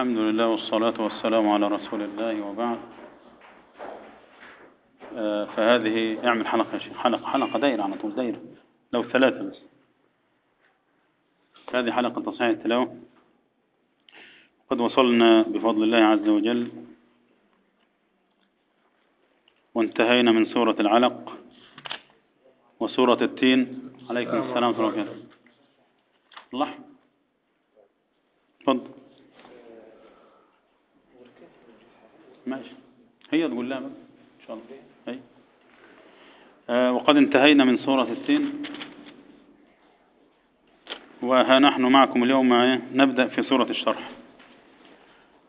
الحمد لله والصلاة والسلام على رسول الله وبعد. آه، فهذه اعمل حلقة يا شيخ. حلقة حلقة دايرة على طول دايرة. لو ثلاثة بس. هذه حلقة تصحيح التلاوة. قد وصلنا بفضل الله عز وجل وانتهينا من سورة العلق وسورة التين. عليكم السلام ورحمة الله. الله. تفضل. ماشي. هي تقول لها إن شاء الله. هي. آه وقد انتهينا من سورة التين وها نحن معكم اليوم إيه؟ نبدأ في سورة الشرح.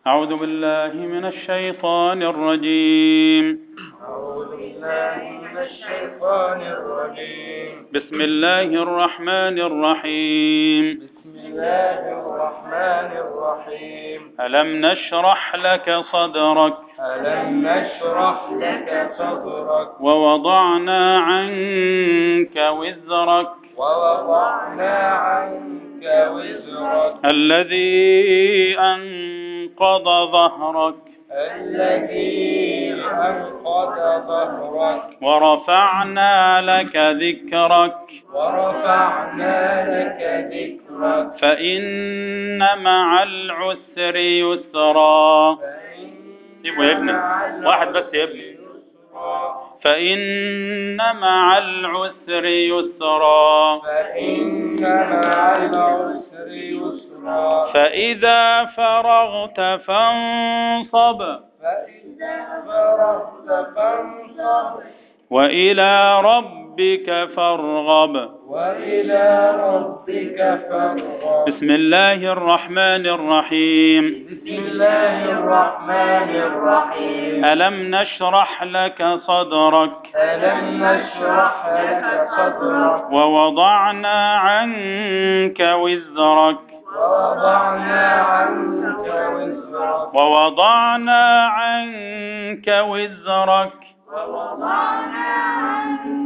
أعوذ بالله من الشيطان الرجيم. أعوذ بالله من الشيطان الرجيم بسم الله الرحمن الرحيم بسم الله الرحمن الرحيم. ألم نشرح لك صدرك؟ ألم نشرح لك صدرك؟ ووضعنا عنك وزرك. ووضعنا عنك وزرك. الذي أنقض ظهرك. الذي أنقض ظهرك. ورفعنا لك ذكرك. ورفعنا لك ذكرك. فإن مع العسر يسرا. سيبه يا ابني. واحد بس يا ابني. فإن مع العسر يسرا. فإن مع العسر يسرا فإذا فرغت فانصب فإذا فرغت فانصب. وإلى ربك فارغب. وإلى ربك فارغب. بسم الله الرحمن الرحيم. بسم الله الرحمن الرحيم. ألم نشرح لك صدرك؟ ألم نشرح لك صدرك؟ ووضعنا عنك وزرك. ووضعنا عنك وزرك. ووضعنا عنك وزرك. ووضعنا عنك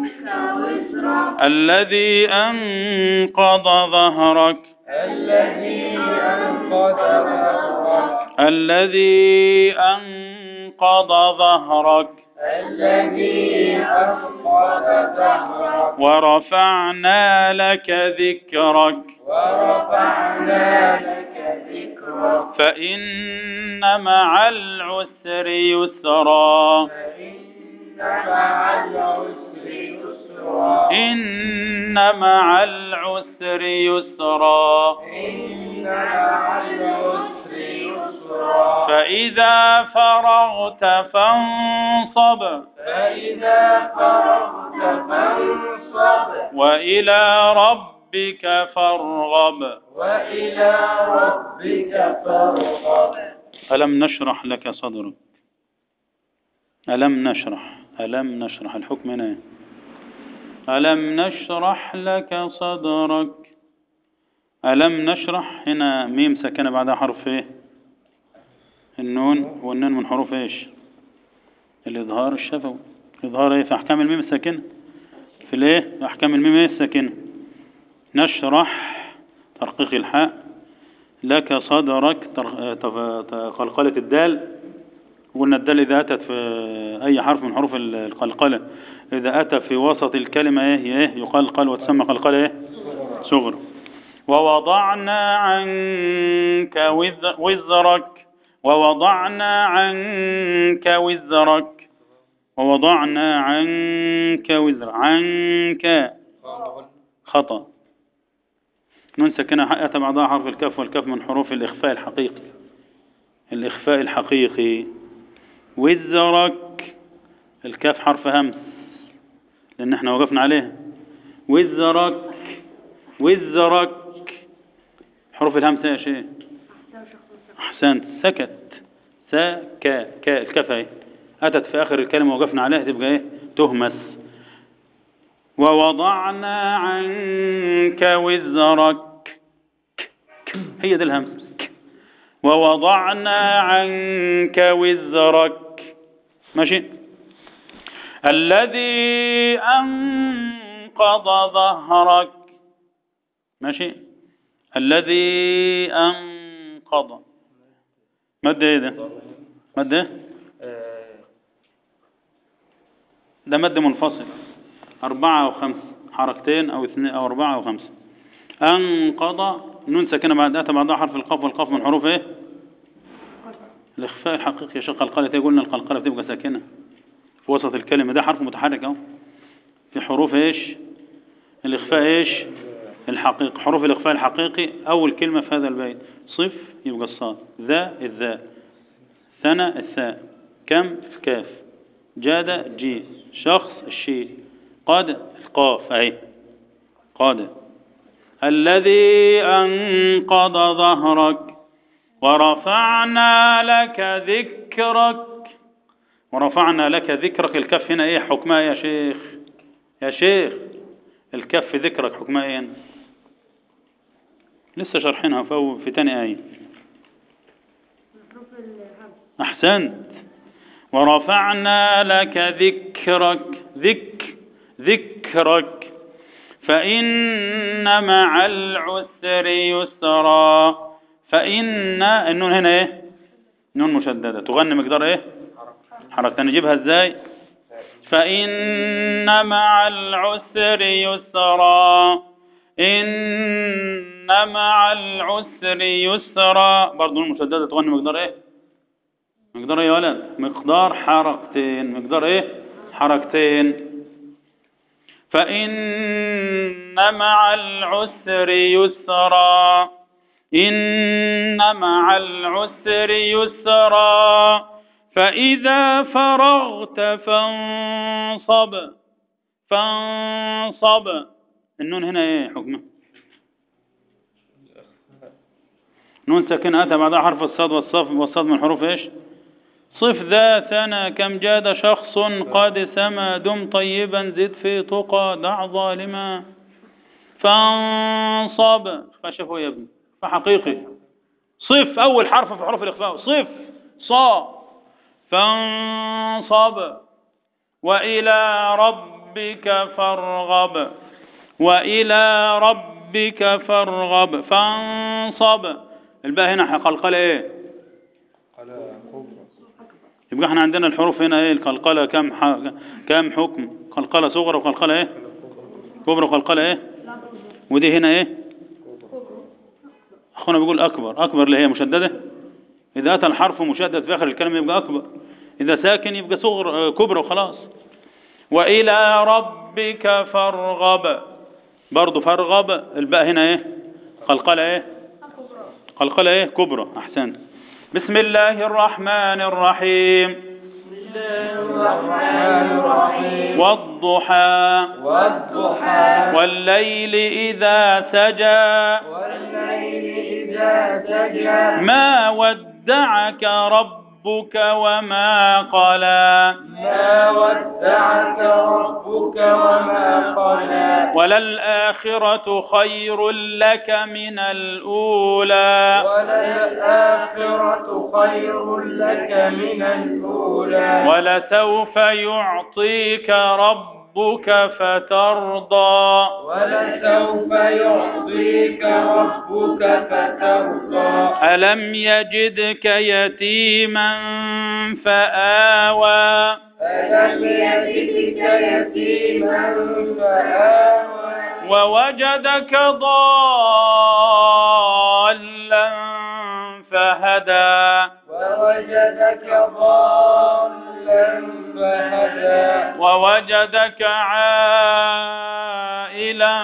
الذي أنقض ظهرك. الذي أنقض ظهرك. الذي أنقض ظهرك. الذي أنقض ظهرك. ورفعنا لك ذكرك. ورفعنا لك ذكرك. فإن مع العسر يسرا. فإن مع العسر يسرا إن مع العسر يسرا. فإذا فرغت فانصب. فإذا فرغت فانصب وإلى ربك فارغب وإلى ربك فارغب. ألم نشرح لك صدرك؟ ألم نشرح؟ ألم نشرح؟ الحكم هنا؟ ألم نشرح لك صدرك ألم نشرح هنا ميم ساكنة بعدها حرف إيه النون والنون من حروف إيش الإظهار الشفوي إظهار إيه في أحكام الميم الساكنة في الإيه في أحكام الميم إيه الساكنة نشرح ترقيق الحاء لك صدرك قلقلة الدال قلنا الدال إذا أتت في أي حرف من حروف ال- القلقلة. إذا أتى في وسط الكلمة إيه؟ إيه؟ يقلقل وتسمى قلقلة إيه؟ صغر. ووضعنا عنك وز- وزرك. ووضعنا عنك وزرك. ووضعنا عنك وزر. عنك. خطأ. نون ساكنة أتى بعضها حرف الكاف والكاف من حروف الإخفاء الحقيقي. الإخفاء الحقيقي. وزرك. الكاف حرف همس لأن إحنا وقفنا عليه وزرك وزرك. حروف الهمس يا شيء أحسنت. سكت. سكا. كا. الكاف أهي. أتت في آخر الكلمة وقفنا عليها تبقى إيه؟ تهمس. ووضعنا عنك وزرك. هي دي الهمس. ووضعنا عنك وزرك. ماشي. الذي أنقض ظهرك. ماشي. الذي أنقض. مد إيه ده؟ مد إيه؟ ده مد منفصل. أربعة أو خمسة حركتين أو اثنين أو أربعة أو خمسة. أنقض. نون ساكنة بعد أتى بعدها حرف القاف والقاف من حروف إيه؟ الإخفاء الحقيقي يا شيخ قلقلة قلنا القلقلة بتبقى ساكنة. في وسط الكلمة ده حرف متحرك أهو. في حروف إيش؟ الإخفاء إيش؟ الحقيقي. حروف الإخفاء الحقيقي أول كلمة في هذا البيت. صف يبقى الصاد. ذا الذاء. ثنى الثاء. كم؟ كاف جاد جي. شخص الشيء قد القاف. أهي. قد الذي أنقض ظهرك. ورفعنا لك ذكرك. ورفعنا لك ذكرك. الكف هنا إيه؟ حكمها يا شيخ. يا شيخ الكف ذكرك حكمها. إيه؟ لسه أول- في تاني آية. أحسنت. ورفعنا لك ذكرك. ذك ذكرك. فإن مع العسر يسرا. فإن النون هنا إيه؟ نون مشددة. تغني مقدار إيه؟ حركة. نجيبها إزاي؟ فإن مع العسر يسرا. إن مع العسر يسرا. برضو نون مشددة. تغني مقدار إيه؟ مقدار إيه يا ولد؟ مقدار حركتين. مقدار إيه؟ حركتين. فإن مع العسر يسرا. إن مع العسر يسرا. فإذا فرغت فانصب فانصب. النون هنا إيه حكمه؟ نون ساكنة أتى بعدها حرف الصاد والصف والصاد من حروف إيش؟ صف ذا ثنا كم جاد شخص قد سما. دم طيبا زد في تقى دع ظالما. فانصب. فشفوا يا ابني. فحقيقي صف أول حرف في حروف الإخفاء صف صا فانصب. وإلى ربك فارغب. وإلى ربك فارغب. فانصب. الباء هنا قلقلة كبرى يبقى إحنا عندنا الحروف هنا إيه؟ القلقلة كم. كم حكم؟ قلقلة صغرى وقلقلة إيه؟ كبرى وقلقلة إيه؟ ودي هنا إيه؟ أخونا بيقول أكبر أكبر اللي هي مشددة. إذا أتى الحرف مشدد في آخر الكلمة يبقى أكبر. إذا ساكن يبقى صغر آه، كبرى وخلاص. وإلى ربك فارغب. برضو فارغب. الباء هنا إيه؟ قلقلة إيه؟ قلقلة إيه؟ كبرى. احسنت بسم الله الرحمن الرحيم. الرحمن الرحيم والضحى. والضحى. والليل إذا سجى والليل إذا سجى. ما ودعك ربك وما قلى. ما ودعك ربك وما قلى. وللآخرة خير لك من الأولى. وللآخرة خير لك من الأولى. ولسوف يعطيك ربك فترضى. ولسوف يعطيك ربك فترضى. ألم يجدك يتيما فآوى. ألم يجدك يتيما فآوى. ووجدك ضالا فهدى. ووجدك ضالا فهدى. ووجدك عائلا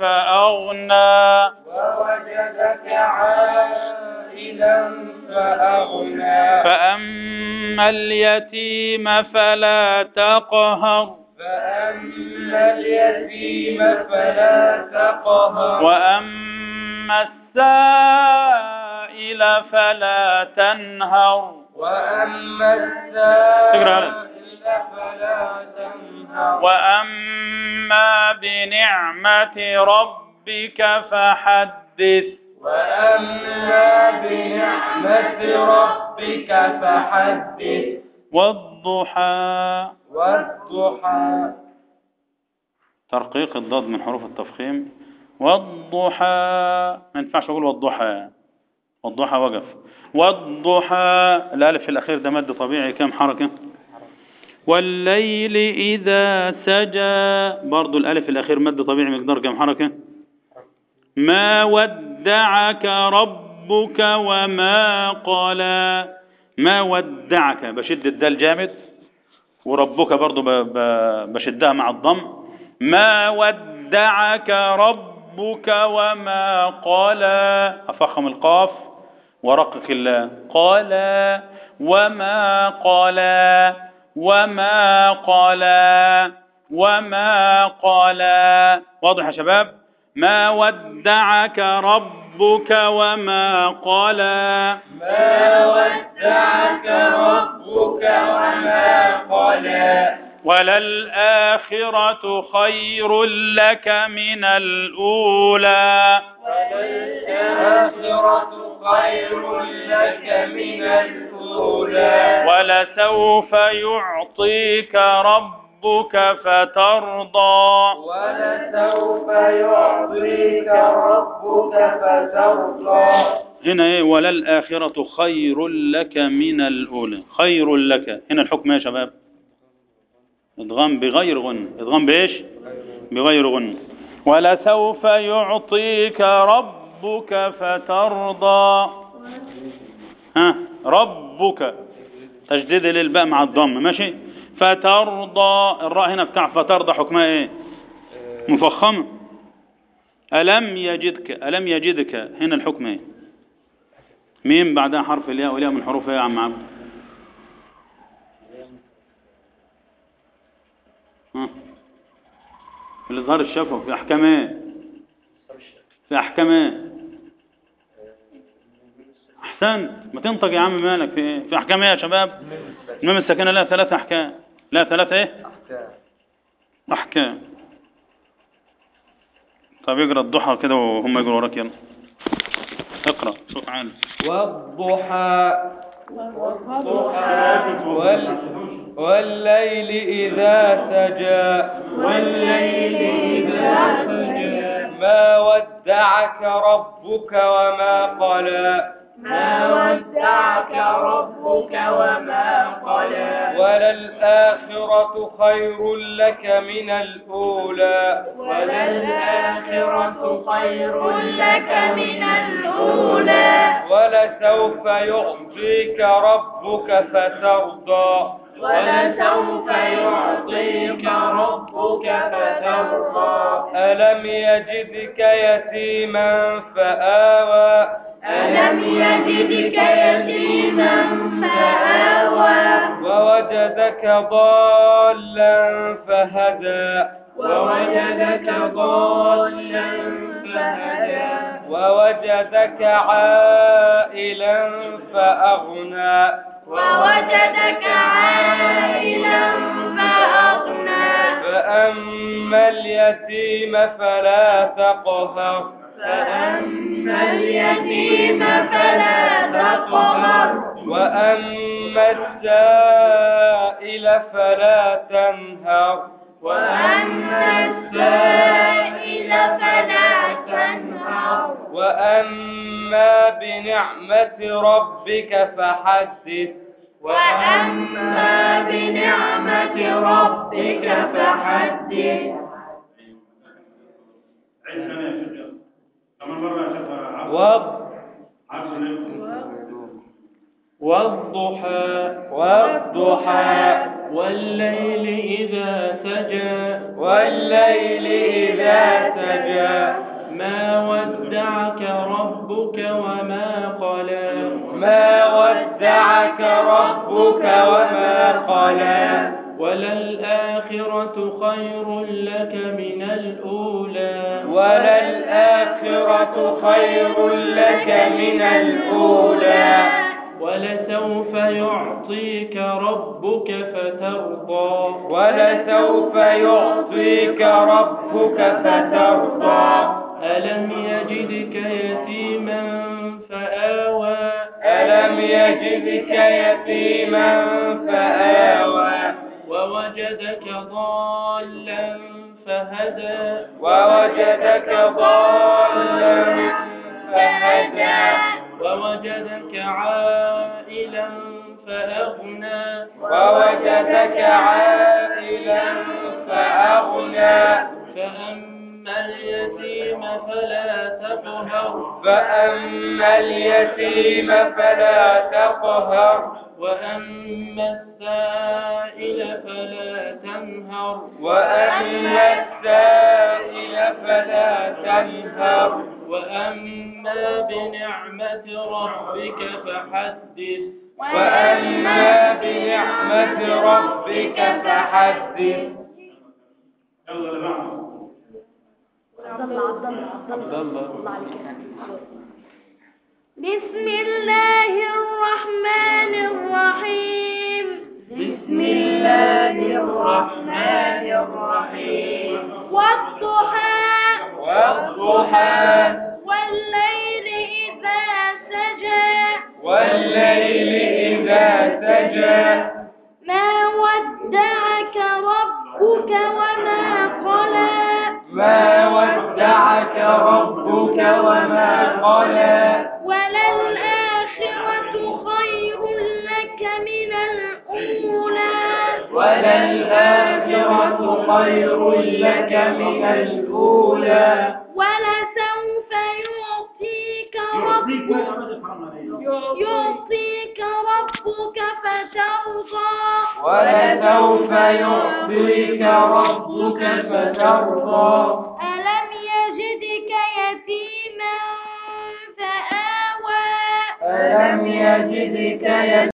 فأغنى. ووجدك عائلا فأغنى. فأما اليتيم فلا تقهر. فأما اليتيم فلا تقهر. وأما السائل فلا تنهر. وأما. السائل فلا تنهر. وأما بنعمة ربك فحدث. وأما بنعمة ربك فحدث. والضحى. والضحى. ترقيق الضاد من حروف التفخيم. والضحى. ما ينفعش أقول والضحى. والضحى وقف. والضحى الألف الأخير ده مد طبيعي كم حركة؟ والليل إذا سجى برضو الألف الأخير مد طبيعي مقدار كم حركة؟ ما ودعك ربك وما قلى ما ودعك بشد الدال جامد. وربك برضو بشدها مع الضم. ما ودعك ربك وما قلى أفخم القاف. ورقق الله. قال وما قال؟ وما قال؟ وما قال؟ واضح يا شباب؟ ما ودعك ربك وما قال؟ ما ودعك ربك وما قلى وللآخرة خير لك من الأولى. وللآخرة خير لك من الأولى ولسوف يعطيك ربك فترضى. ولسوف يعطيك ربك فترضى. هنا إيه؟ وللآخرة خير لك من الأولى. خير لك. هنا الحكم يا شباب. ادغام بغير غن. ادغام بإيش؟ بغير غن. ولسوف يعطيك ربك فترضى. ها ربك. تجديد للباء مع الضم ماشي؟ فترضى. الراء هنا بتاع فترضى حكمها إيه؟ مفخمة ألم يجدك ألم يجدك. هنا الحكم إيه؟ ميم بعدها حرف الياء والياء من حروف إيه يا عم عبد. الإظهار الشفوي في أحكام إيه؟ في أحكام إيه؟ أحسن ما تنطق يا عم مالك في إيه في أحكام إيه يا شباب؟ الميم الساكنة لها ثلاثة أحكام. لا ثلاثة إيه؟ أحكام. أحكام. طب اقرأ الضحى كده وهم يقروا وراك. يلا. اقرأ. صوت عالي والضحى. وال... والليل إذا سجى. والليل إذا سجى. ما ودعك ربك وما قلى. ما ودعك ربك وما قلى. وللآخرة خير لك من الأولى. وللآخرة خير لك من الأولى. ولسوف يعطيك ربك فترضى. ولسوف يعطيك ربك فترضى. ألم يجدك يتيما فآوى. ألم يجدك يتيما فآوى ووجدك ضالا فهدى. ووجدك ضالا فهدى. ووجدك عائلا فأغنى. ووجدك عائلا فأغنى. فأما اليتيم فلا تقهر. فأما اليتيم فلا تقهر. وأما السائل فلا تنهر. وأما السائل فلا تنهر. وأما بنعمة ربك فحدث. وأما بنعمة ربك فحدث. والضحى والضحى والليل إذا سجى والليل إذا سجى. ما ودعك ربك وما قلى. ما ودعك ربك وما قلى. وللآخرة خير لك من الأولى. وللآخرة خير لك من الأولى. ولسوف يعطيك ربك فترضى. ولسوف يعطيك ربك فترضى. ألم يجدك يتيما فآوى. ألم يجدك يتيما فآوى. ووجدك ضالا فهدى. ووجدك ضالا فهدى. ووجدك عائلا فأغنى. ووجدك عائلا فأغنى. فأما اليتيم فلا تقهر. فأما اليتيم فلا تقهر. وأما السائل فلا تنهر. وأما السائل فلا تنهر. وأما بنعمة ربك فحدث. وأما بنعمة ربك فحدث. الله عبد الله عبد الله عبد الله. الله عليك. بسم الله الرحمن الرحيم. بسم الله الرحمن الرحيم. والضحى. والضحى. والليل إذا سجى. والليل إذا سجى. ربك وما قلى. وللآخرة خير لك من الأولى. وللآخرة خير لك من الأولى. ولسوف يعطيك ربك يعطيك ربك فترضى. ولسوف يعطيك ربك فترضى. يتيما فآوى ألم يجدك